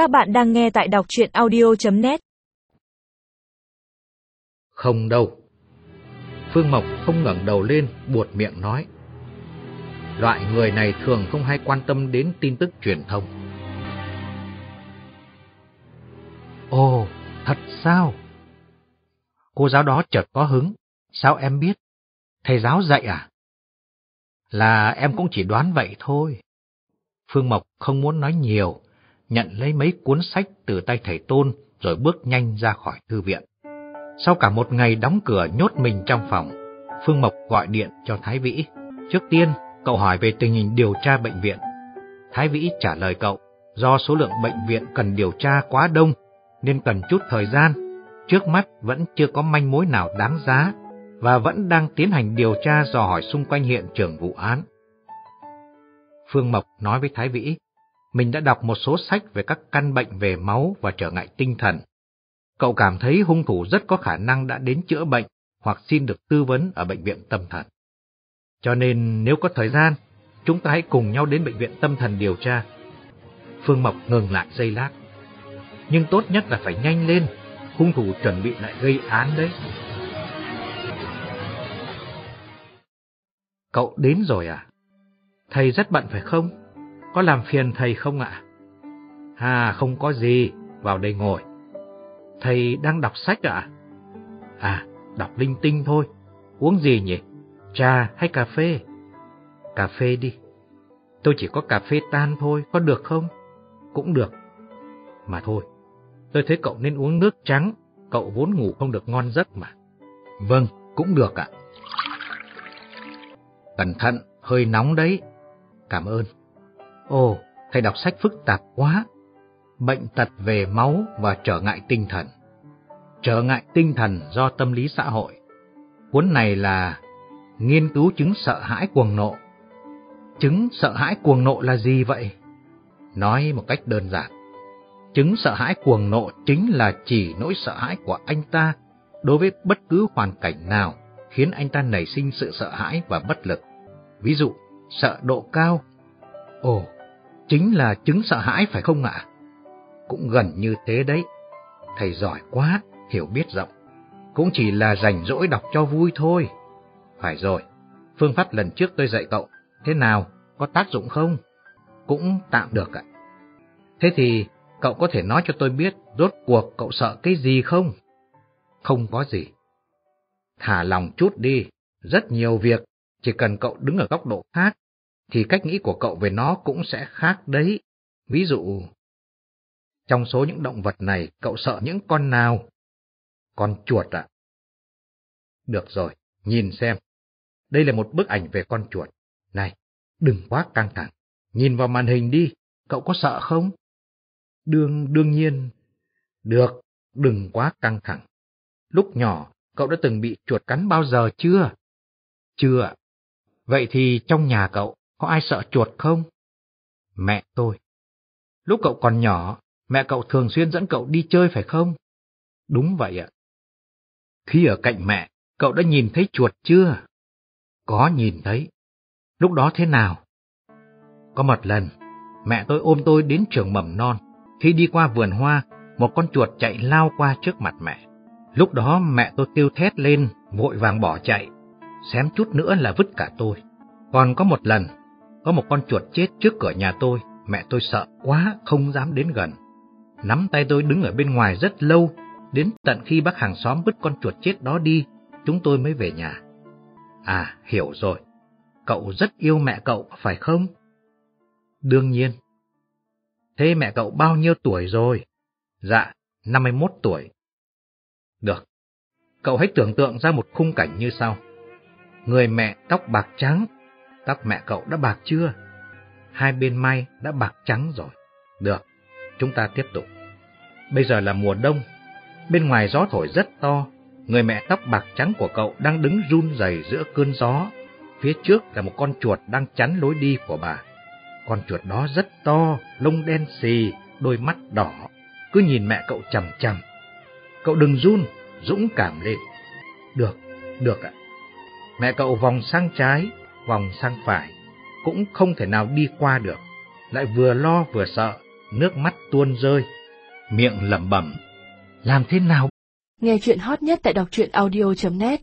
Các bạn đang nghe tại đọc chuyện audio.net Không đâu. Phương Mộc không ngẩng đầu lên, buột miệng nói. Loại người này thường không hay quan tâm đến tin tức truyền thông. Ồ, thật sao? Cô giáo đó chợt có hứng. Sao em biết? Thầy giáo dạy à? Là em cũng chỉ đoán vậy thôi. Phương Mộc không muốn nói nhiều, nhận lấy mấy cuốn sách từ tay thầy Tôn rồi bước nhanh ra khỏi thư viện. Sau cả một ngày đóng cửa nhốt mình trong phòng, Phương Mộc gọi điện cho Thái Vĩ. Trước tiên, cậu hỏi về tình hình điều tra bệnh viện. Thái Vĩ trả lời cậu, do số lượng bệnh viện cần điều tra quá đông, nên cần chút thời gian. Trước mắt vẫn chưa có manh mối nào đáng giá, và vẫn đang tiến hành điều tra dò hỏi xung quanh hiện trường vụ án. Phương Mộc nói với Thái Vĩ, mình đã đọc một số sách về các căn bệnh về máu và trở ngại tinh thần. Cậu cảm thấy hung thủ rất có khả năng đã đến chữa bệnh hoặc xin được tư vấn ở bệnh viện tâm thần. Cho nên nếu có thời gian, chúng ta hãy cùng nhau đến bệnh viện tâm thần điều tra. Phương Mộc ngừng lại giây lát. Nhưng tốt nhất là phải nhanh lên, hung thủ chuẩn bị lại gây án đấy. Cậu đến rồi à? Thầy rất bận phải không? Có làm phiền thầy không ạ? À, không có gì, vào đây ngồi. Thầy đang đọc sách ạ? À? đọc linh tinh thôi. Uống gì nhỉ? Trà hay cà phê? Cà phê đi. Tôi chỉ có cà phê tan thôi, có được không? Cũng được. Mà thôi, tôi thấy cậu nên uống nước trắng, cậu vốn ngủ không được ngon giấc mà. Vâng, cũng được ạ. Cẩn thận, hơi nóng đấy. Cảm ơn. Ồ, thầy đọc sách phức tạp quá. Bệnh tật về máu và trở ngại tinh thần. Trở ngại tinh thần do tâm lý xã hội. Cuốn này là nghiên cứu chứng sợ hãi cuồng nộ. Chứng sợ hãi cuồng nộ là gì vậy? Nói một cách đơn giản. Chứng sợ hãi cuồng nộ chính là chỉ nỗi sợ hãi của anh ta đối với bất cứ hoàn cảnh nào khiến anh ta nảy sinh sự sợ hãi và bất lực. Ví dụ, sợ độ cao. Ồ, chính là chứng sợ hãi phải không ạ? Cũng gần như thế đấy. Thầy giỏi quá, hiểu biết rộng. Cũng chỉ là rảnh rỗi đọc cho vui thôi. Phải rồi, phương pháp lần trước tôi dạy cậu, thế nào, có tác dụng không? Cũng tạm được ạ. Thế thì cậu có thể nói cho tôi biết rốt cuộc cậu sợ cái gì không? Không có gì. Thả lòng chút đi, rất nhiều việc chỉ cần cậu đứng ở góc độ khác, thì cách nghĩ của cậu về nó cũng sẽ khác đấy. Ví dụ, trong số những động vật này, cậu sợ những con nào? Con chuột ạ. Được rồi, nhìn xem. Đây là một bức ảnh về con chuột. Này, đừng quá căng thẳng. Nhìn vào màn hình đi, cậu có sợ không? Đương, đương nhiên. Được, đừng quá căng thẳng. Lúc nhỏ, cậu đã từng bị chuột cắn bao giờ chưa? Chưa. Vậy thì trong nhà cậu có ai sợ chuột không? Mẹ tôi. Lúc cậu còn nhỏ, mẹ cậu thường xuyên dẫn cậu đi chơi phải không? Đúng vậy ạ. Khi ở cạnh mẹ, cậu đã nhìn thấy chuột chưa? Có nhìn thấy. Lúc đó thế nào? Có một lần, mẹ tôi ôm tôi đến trường mầm non. Khi đi qua vườn hoa, một con chuột chạy lao qua trước mặt mẹ. Lúc đó mẹ tôi kêu thét lên, vội vàng bỏ chạy xém chút nữa là vứt cả tôi. Còn có một lần, có một con chuột chết trước cửa nhà tôi, mẹ tôi sợ quá, không dám đến gần. Nắm tay tôi đứng ở bên ngoài rất lâu, đến tận khi bác hàng xóm vứt con chuột chết đó đi, chúng tôi mới về nhà. À, hiểu rồi. Cậu rất yêu mẹ cậu, phải không? Đương nhiên. Thế mẹ cậu bao nhiêu tuổi rồi? Dạ, 51 tuổi. Được. Cậu hãy tưởng tượng ra một khung cảnh như sau. Người mẹ tóc bạc trắng, tóc mẹ cậu đã bạc chưa? Hai bên may đã bạc trắng rồi. Được, chúng ta tiếp tục. Bây giờ là mùa đông, bên ngoài gió thổi rất to, người mẹ tóc bạc trắng của cậu đang đứng run rẩy giữa cơn gió. Phía trước là một con chuột đang chắn lối đi của bà. Con chuột đó rất to, lông đen xì, đôi mắt đỏ, cứ nhìn mẹ cậu chằm chằm. Cậu đừng run, dũng cảm lên. Được, được ạ. Mẹ cậu vòng sang trái, vòng sang phải, cũng không thể nào đi qua được, lại vừa lo vừa sợ, nước mắt tuôn rơi, miệng lẩm bẩm. Làm thế nào? Nghe chuyện hot nhất tại đọc truyện audio.net